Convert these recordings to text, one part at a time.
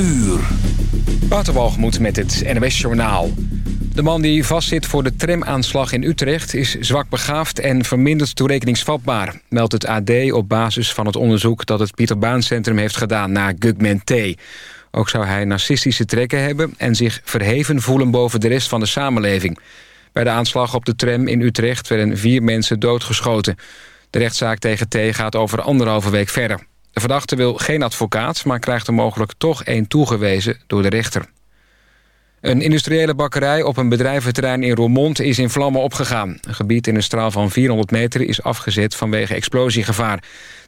uur. Waterwalgemoed met het NWS Journaal. De man die vastzit voor de tramaanslag in Utrecht... is zwak begaafd en verminderd toerekeningsvatbaar... meldt het AD op basis van het onderzoek... dat het Pieter Baan Centrum heeft gedaan naar Gugman T. Ook zou hij narcistische trekken hebben... en zich verheven voelen boven de rest van de samenleving. Bij de aanslag op de tram in Utrecht werden vier mensen doodgeschoten. De rechtszaak tegen T gaat over anderhalve week verder. De verdachte wil geen advocaat, maar krijgt er mogelijk toch één toegewezen door de rechter. Een industriële bakkerij op een bedrijventerrein in Roermond is in vlammen opgegaan. Een gebied in een straal van 400 meter is afgezet vanwege explosiegevaar.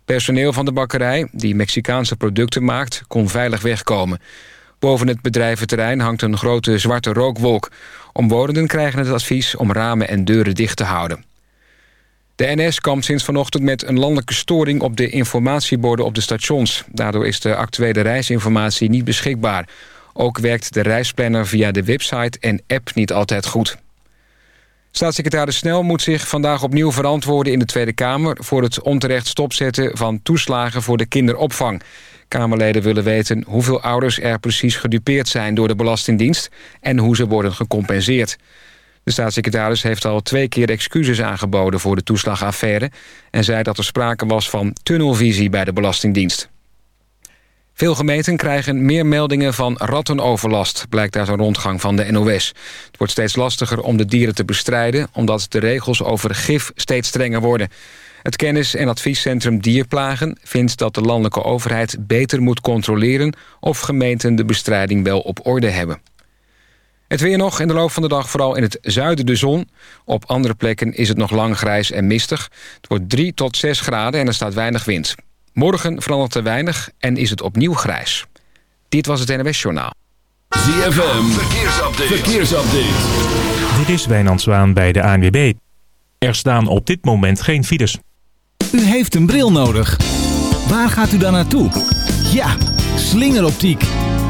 Personeel van de bakkerij, die Mexicaanse producten maakt, kon veilig wegkomen. Boven het bedrijventerrein hangt een grote zwarte rookwolk. Omwonenden krijgen het advies om ramen en deuren dicht te houden. De NS kampt sinds vanochtend met een landelijke storing op de informatieborden op de stations. Daardoor is de actuele reisinformatie niet beschikbaar. Ook werkt de reisplanner via de website en app niet altijd goed. Staatssecretaris Snel moet zich vandaag opnieuw verantwoorden in de Tweede Kamer... voor het onterecht stopzetten van toeslagen voor de kinderopvang. Kamerleden willen weten hoeveel ouders er precies gedupeerd zijn door de Belastingdienst... en hoe ze worden gecompenseerd. De staatssecretaris heeft al twee keer excuses aangeboden voor de toeslagaffaire... en zei dat er sprake was van tunnelvisie bij de Belastingdienst. Veel gemeenten krijgen meer meldingen van rattenoverlast... blijkt uit een rondgang van de NOS. Het wordt steeds lastiger om de dieren te bestrijden... omdat de regels over gif steeds strenger worden. Het kennis- en adviescentrum Dierplagen vindt dat de landelijke overheid... beter moet controleren of gemeenten de bestrijding wel op orde hebben. Het weer nog in de loop van de dag vooral in het zuiden de zon. Op andere plekken is het nog lang grijs en mistig. Het wordt 3 tot 6 graden en er staat weinig wind. Morgen verandert er weinig en is het opnieuw grijs. Dit was het NWS Journaal. ZFM, verkeersupdate. verkeersupdate. Dit is Wijnand Zwaan bij de ANWB. Er staan op dit moment geen files. U heeft een bril nodig. Waar gaat u dan naartoe? Ja, slingeroptiek.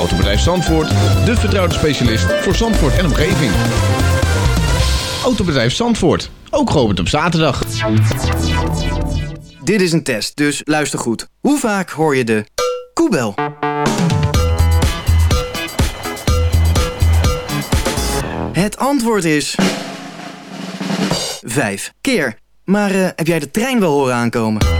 Autobedrijf Zandvoort, de vertrouwde specialist voor Zandvoort en omgeving. Autobedrijf Zandvoort, ook geopend op zaterdag. Dit is een test, dus luister goed. Hoe vaak hoor je de koebel? Het antwoord is... Vijf keer. Maar eh, heb jij de trein wel horen aankomen?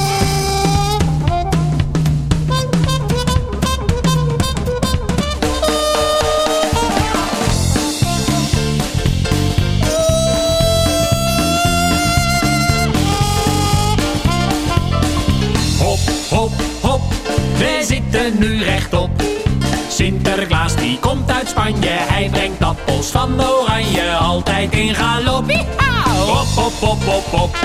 nu rechtop. Sinterklaas die komt uit Spanje, hij brengt appels van oranje, altijd in galop. Pop pop pop pop pop.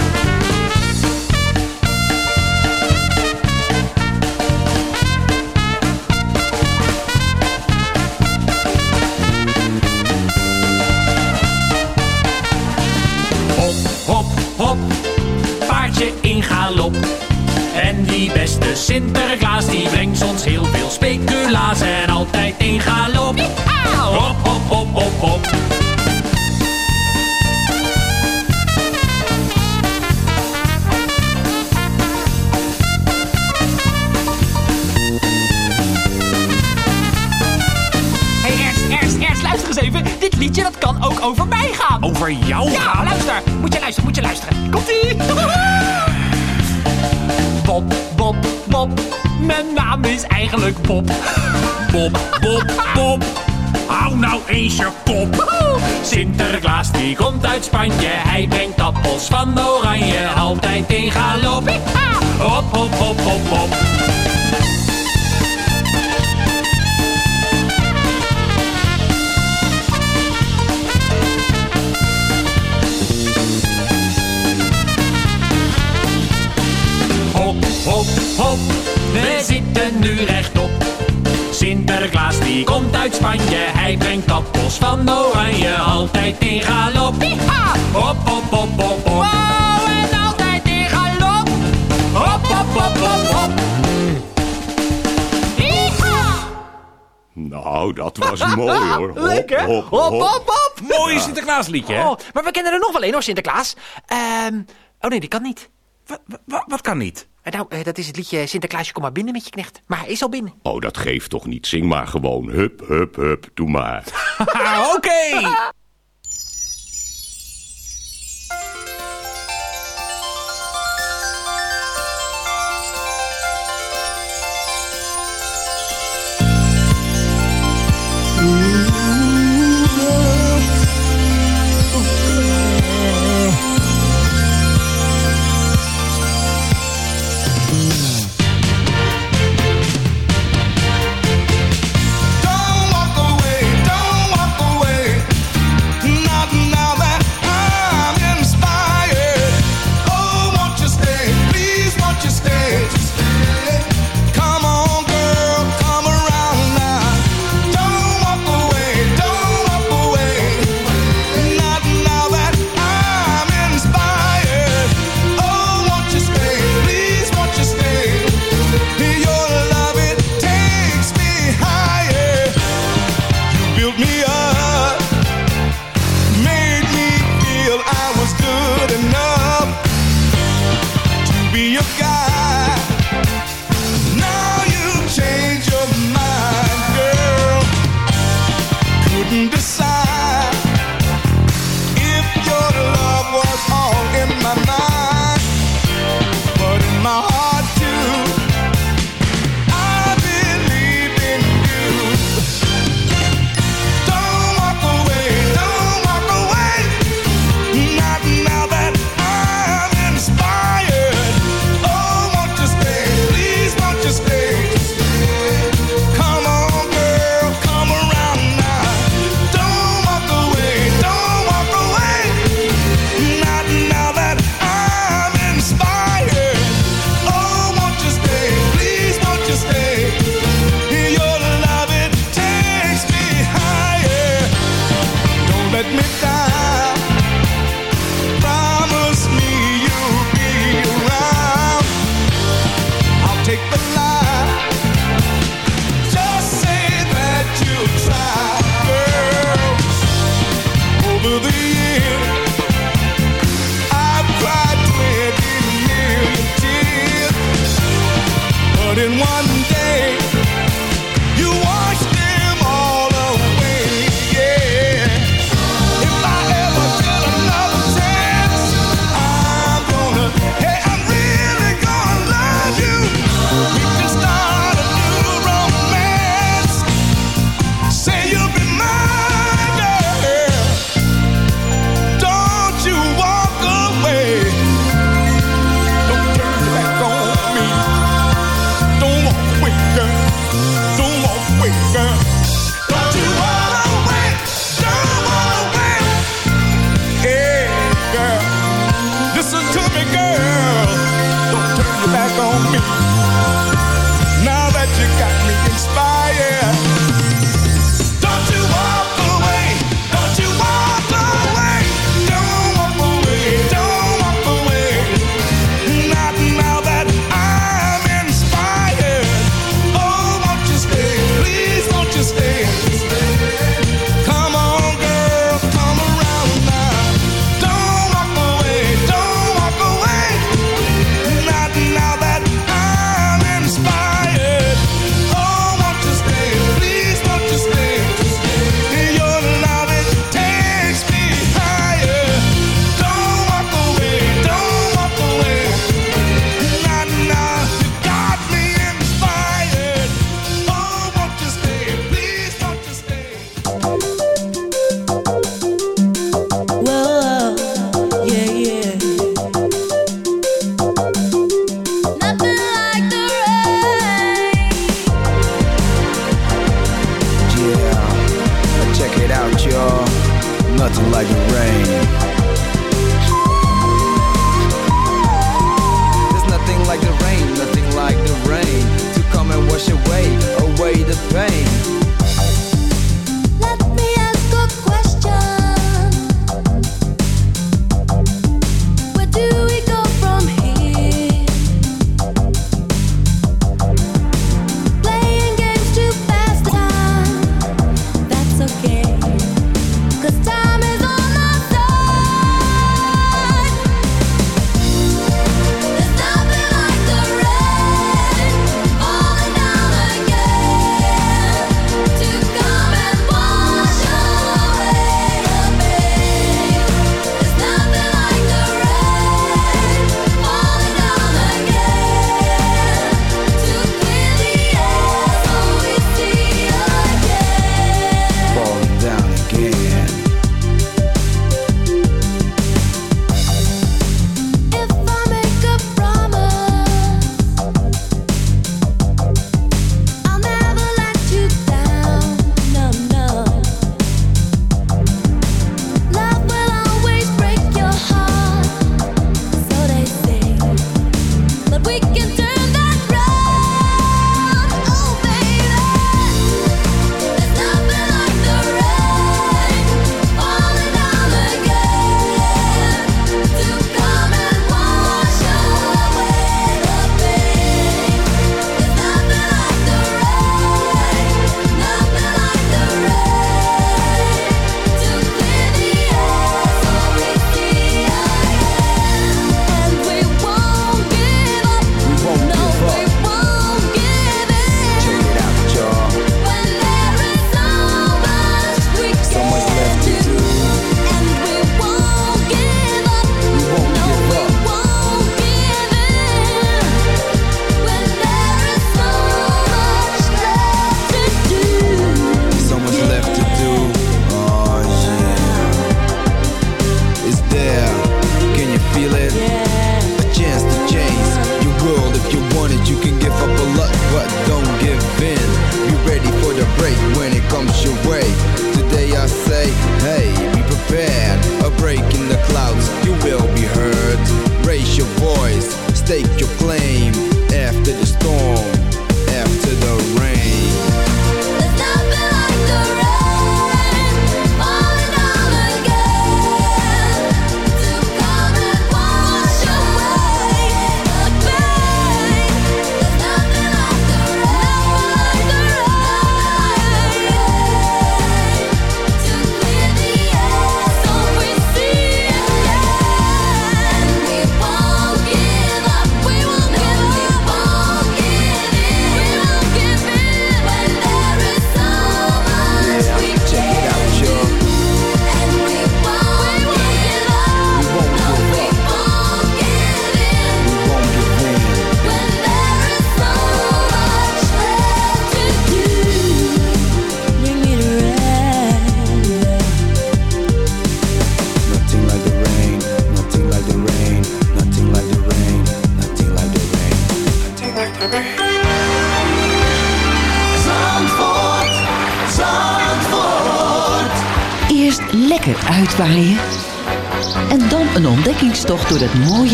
Hop, hop, hop, paardje in galop. Die beste Sinterklaas die brengt ons heel veel speculaas en altijd in galop. Hop, hop, hop, hop, hop. Hé, hey, Ernst, Ernst, Ernst, luister eens even. Dit liedje dat kan ook over mij gaan. Over jou Ja, gaan? luister. Moet je luisteren, moet je luisteren. Komt-ie. Bob, Bob. Mijn naam is eigenlijk Bob. Bob, Bob, Bob. Hou nou eens je kop. Sinterklaas die komt uit Spanje, hij brengt appels van oranje, altijd in galop. Hop, hop, hop, hop, hop. Hop, hop, hop, we zitten nu rechtop. Sinterklaas die komt uit Spanje, hij brengt appels van oranje, altijd in galop. Hop, hop, hop, hop, hop. Wow, en altijd in galop. Hop, hop, hop, hop, hop. Nou, dat was mooi hoor. Hop, Leuk, hè? hop, Hop, hop. hop, hop. Mooi Sinterklaasliedje, hè? Oh, maar we kennen er nog wel één hoor, Sinterklaas. Ehm, oh nee, die kan niet. Wat, wat, wat kan niet? Eh, Nou, eh, dat is het liedje Sinterklaasje, kom maar binnen met je knecht. Maar hij is al binnen. Oh, dat geeft toch niet. Zing maar gewoon. Hup, hup, hup. Doe maar. Oké.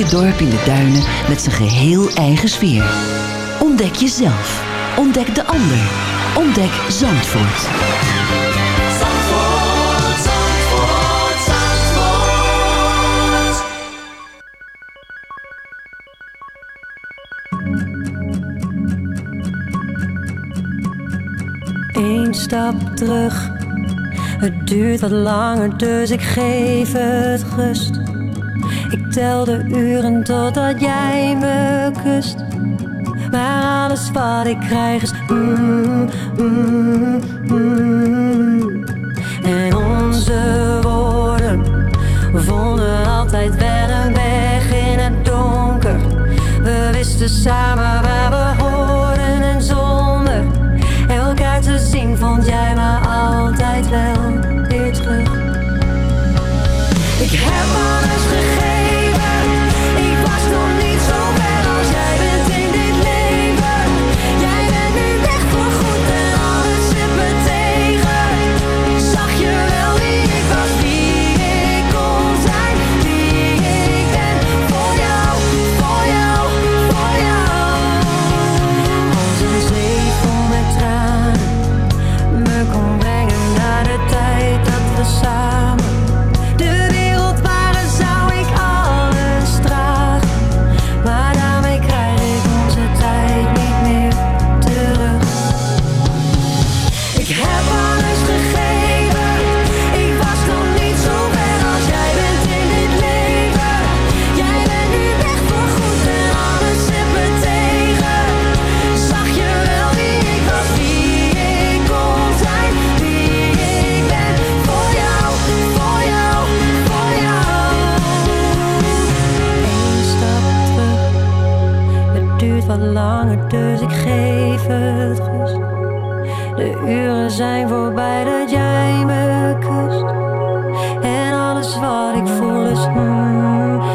Je dorp in de duinen met zijn geheel eigen sfeer. Ontdek jezelf. Ontdek de ander. Ontdek Zandvoort. Zandvoort, Zandvoort, Zandvoort. Eén stap terug. Het duurt wat langer, dus ik geef het rust tel de uren totdat jij me kust. Maar alles wat ik krijg is. Mm, mm, mm, en onze woorden vonden altijd wel een weg in het donker. We wisten samen waar we hoorden en zonder elkaar te zien vond jij me altijd wel weer terug. Ik heb dus ik geef het rust. De uren zijn voorbij dat jij me kust. En alles wat ik voel is... Mm,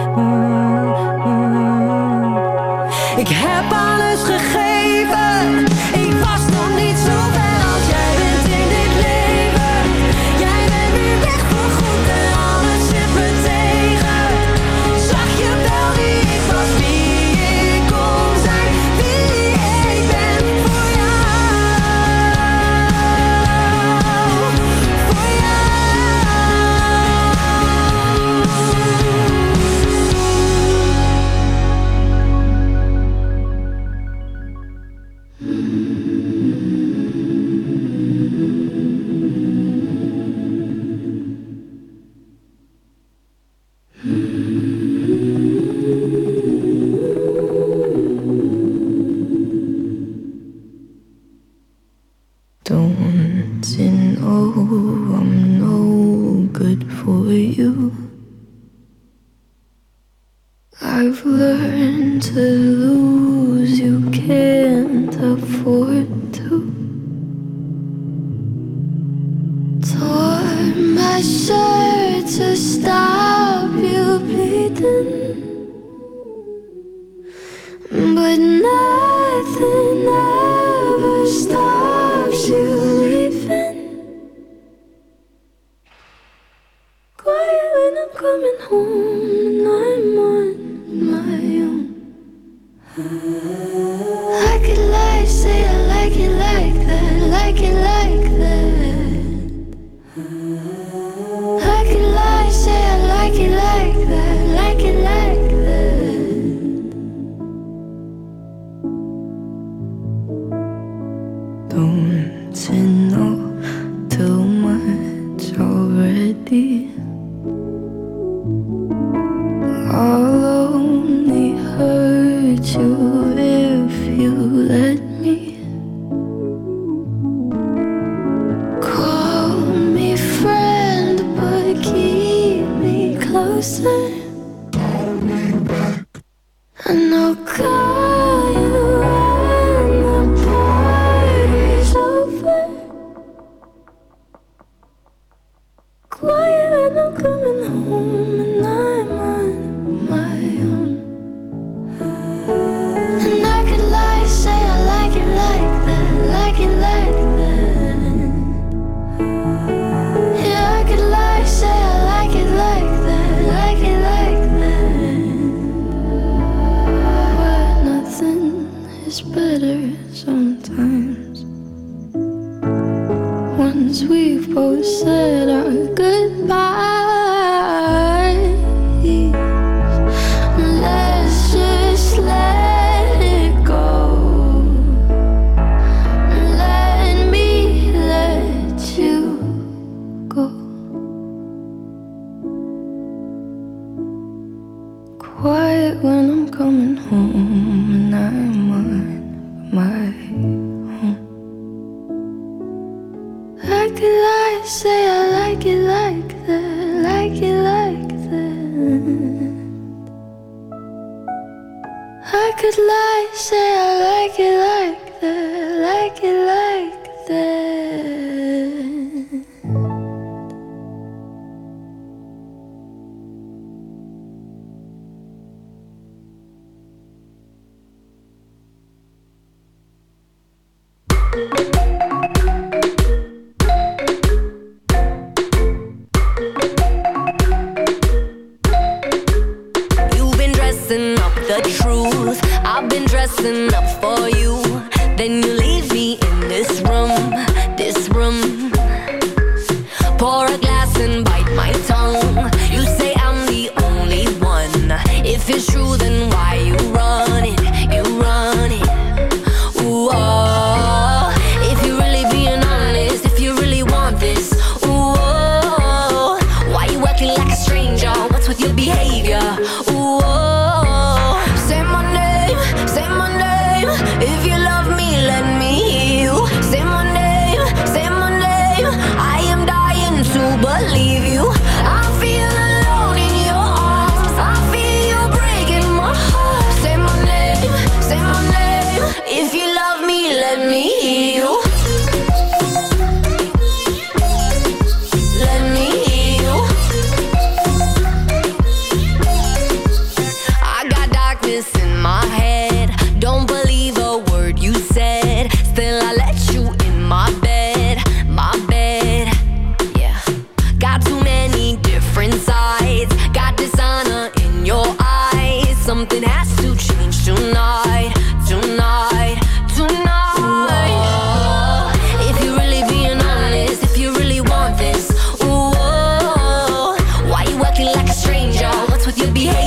with your behavior.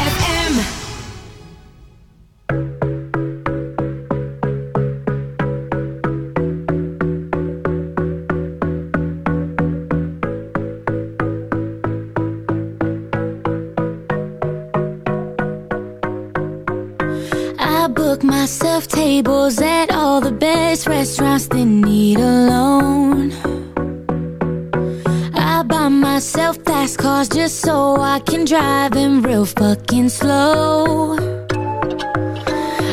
Myself tables at all the best restaurants they need alone. I buy myself fast cars just so I can drive them real fucking slow.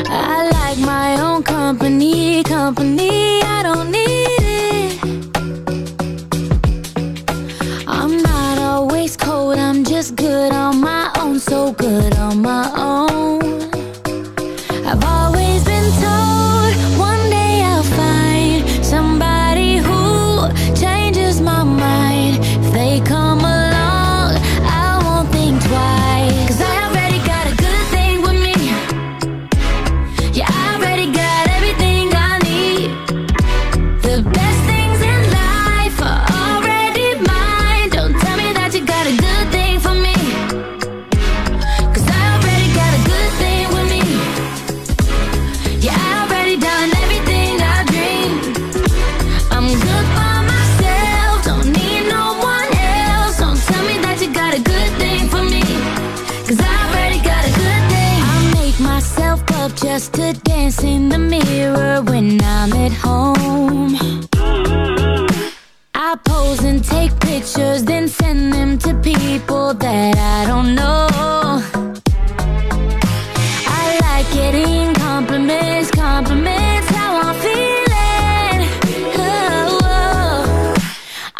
I like my own company, company I don't need.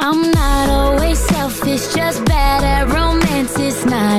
I'm not always selfish, just bad at romance. It's not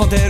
poder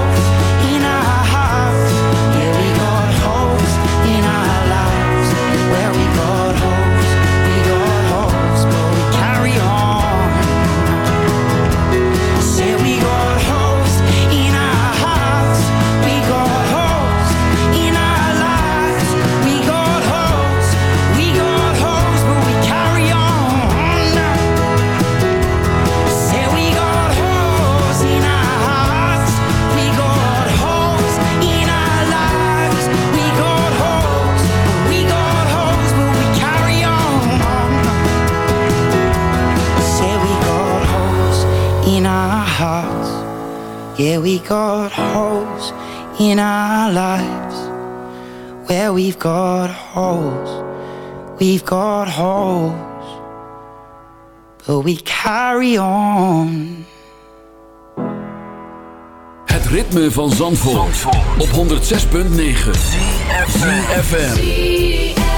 Yeah, we got holes in our lives. Where we've got holes, we've got holes. But we carry on. Het ritme van Zandvoort, Zandvoort. op 106.9. FM.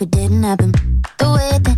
like it didn't happen. The way that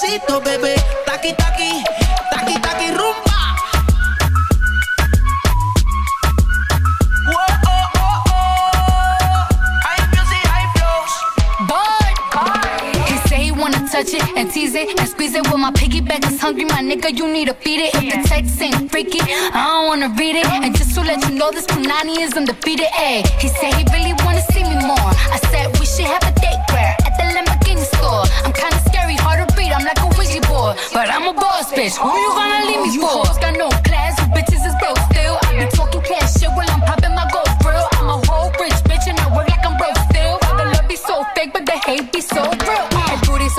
suavecito, bebé. Taqui, taqui, taqui, taqui, rumba. Touch it and tease it and squeeze it. With my piggyback is hungry, my nigga, you need to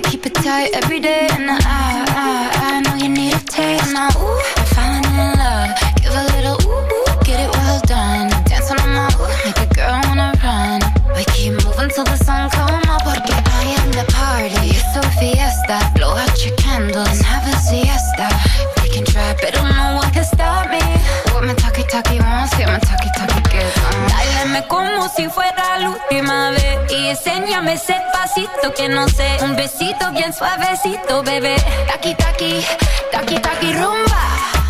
keep it tight every day. And I, I, I know you need a taste. Now, ooh, si fuera la última vez. Y enséñame ese pasito que no sé. Un besito bien suavecito, bebé. Taki, taki, taki, taki, rumba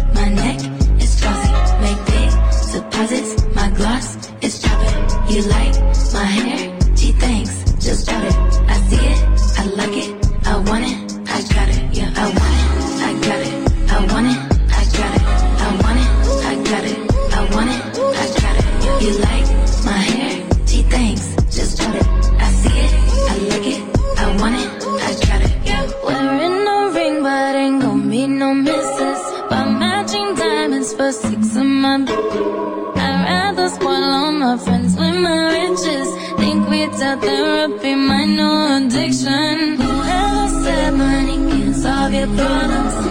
My gloss is dropping. You like my hair? She thinks, Just drop it. I see it. I like it. I want it. Therapy, my no addiction. Whoever said money can solve your problems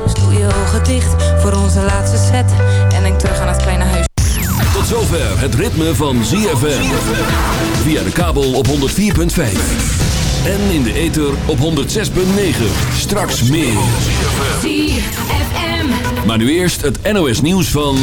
Doe je ogen dicht voor onze laatste set. En denk terug aan het kleine huis. Tot zover het ritme van ZFM. Via de kabel op 104.5. En in de ether op 106.9. Straks meer. ZFM. Maar nu eerst het NOS nieuws van...